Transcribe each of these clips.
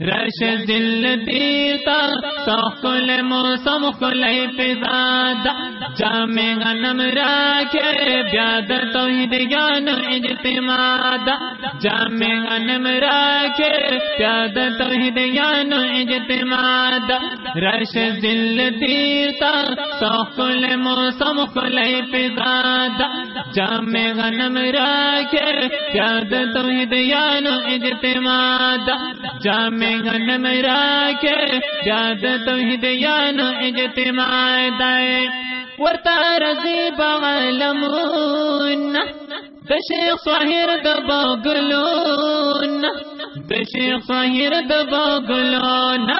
رش دل دیتا سوکل موسم کلئی پزاد جامع غنم راکے بیاد توحید یان اجتماد۔ جامع غنم راکے بیاد توحید یان اجتماد۔ رش دل دیتا سوکل موسم کلئی پزاد جامع غنم راکے بیاد توحید یان اجتماد جامع غنم راکے یاد توحید یانو اجتماع دائے ورطا رضی بغلمون دشیخ صحیر دبا گلون۔ دشیخ صحیر دبا گلون،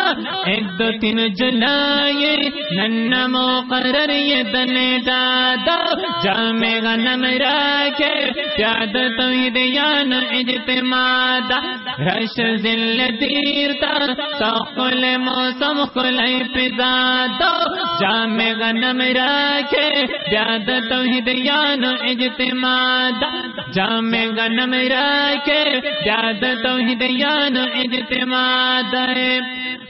ایک دو تین جلائی نن مقرر یدن دادا، جامع غنم راکے پیاد توحید یان اجتماع دا رش زل دیر دیرتا ساقل موسم خلی پزادا جامع غنم راکے پیاد توحید یان اجتماع دا جامع غنم راکے پیاد توحید یان اجتماع دے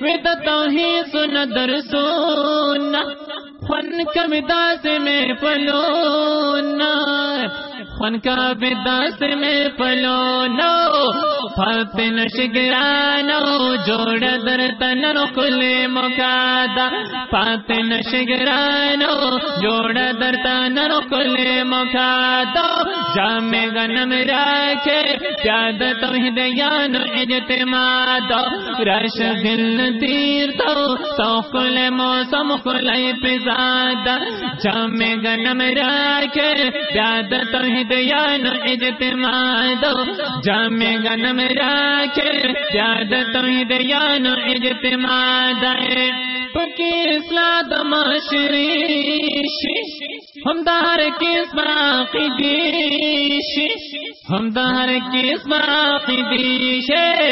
وید توحید سن درسونا خن کم داس میں پلونا خن کا بداس میں پلو پلونا پھپ نشگرانو، جوڑ در تنر کل مکادا پھپ نشگرانو، جوڑ در تنر کل مکادا جامع غنم راکے پیاد توحید یان اجتماع دو رش دل دیر تو سوکل موسم کلی پزاد۔ جامع غنم راکے پیاد توحید یان اجتماع دو۔ جامع گنم راکے پیاد توحید یان اجتماع دائے پکی اصلاح دماشریشی ہم دار کس باقی دیشی ہم دار کس باقی دیشے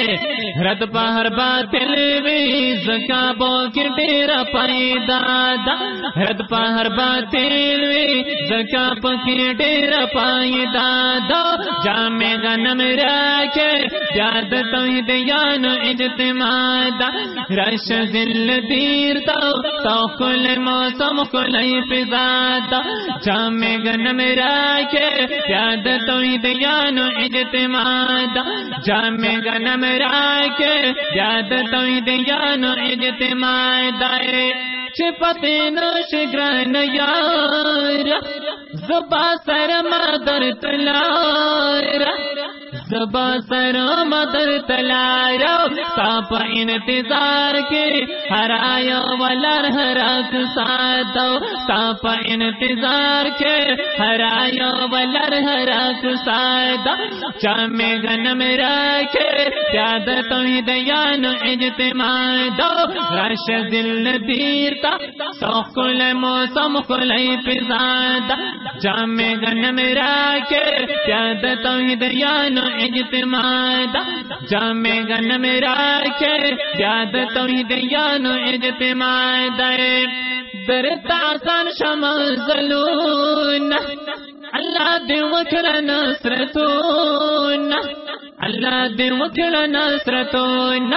رد پہر باطل وی زکا بو کے ڈیرا پائی دادا۔ رد پہر باطل وی زکا پکی ڈیرا پائی دادا۔ جامع غنم راکے یاد توحید یان اجتماع دا رش دل دیر تو تو کل موسم کلی فضا جامع غنم راکے یاد توحید یان اجتماع دا جامع غنم راکے یاد توحید یان اجتماع دائے چپتے نوش گران یار زبا سر مادر تلار۔ زبا سر مدر تلارو ساپ انتظار کے ہرایا ولر ہراک ساتو ساپ انتظار کے ہرایا ولر ہراک ساتو چامے غنم راکے پیاد توحید یان اجتماع۔ دو رش دل دیرتا سوکل موسم کلئی کلی پزادا جامع غنم راکے پیاد توحید یان اجتماع دا گن میرا راکے پیاد توحید یان اجتماع دے در تاسان شمال زلون، اللہ دے وکر نصرتون۔ اللہ دے وکر نصرتون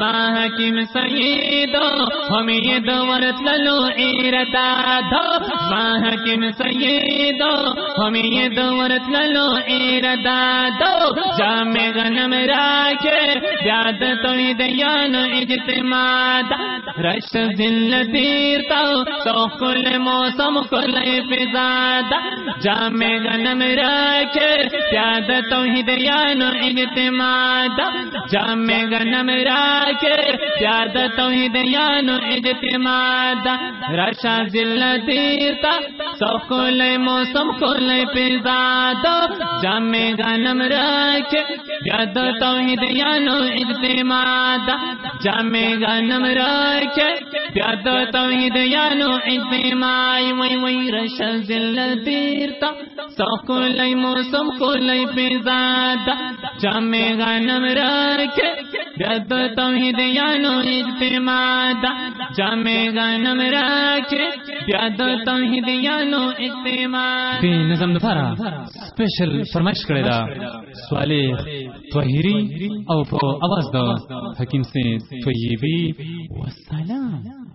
باحکم سیدو، ہم یہ دورت للو ایرتا دو باحکم سیدو، ہم یہ دورت للو ایرتا دو جامع غنم راکے یاد توحید یان اجتماع دا۔ رش دل دیرتا تو کل موسم، کل فضا جامع غنم راکے یاد توحید یان اجتماع دا جامع غنم راکے یاد توحید یان اجتماع دا رشا دل دیرتا تو کل موسم کل فضا جامع غنم راکے یاد توحید یان اجتماع دا جامع غنم راکے یاد توحید یان اجتماع وی وی رشا دل دیرتا تو کل موسم کل فضا جامع غنم راکے بیاد توحید یانو اجتماع دا۔ جامع غنم راک بیاد توحید یانو اجتماع دی نظم دفارا سپیشل فرمائش کرے دا۔ سوالے توحیری او پو آواز دا۔ حکیم سے طیبی، والسلام۔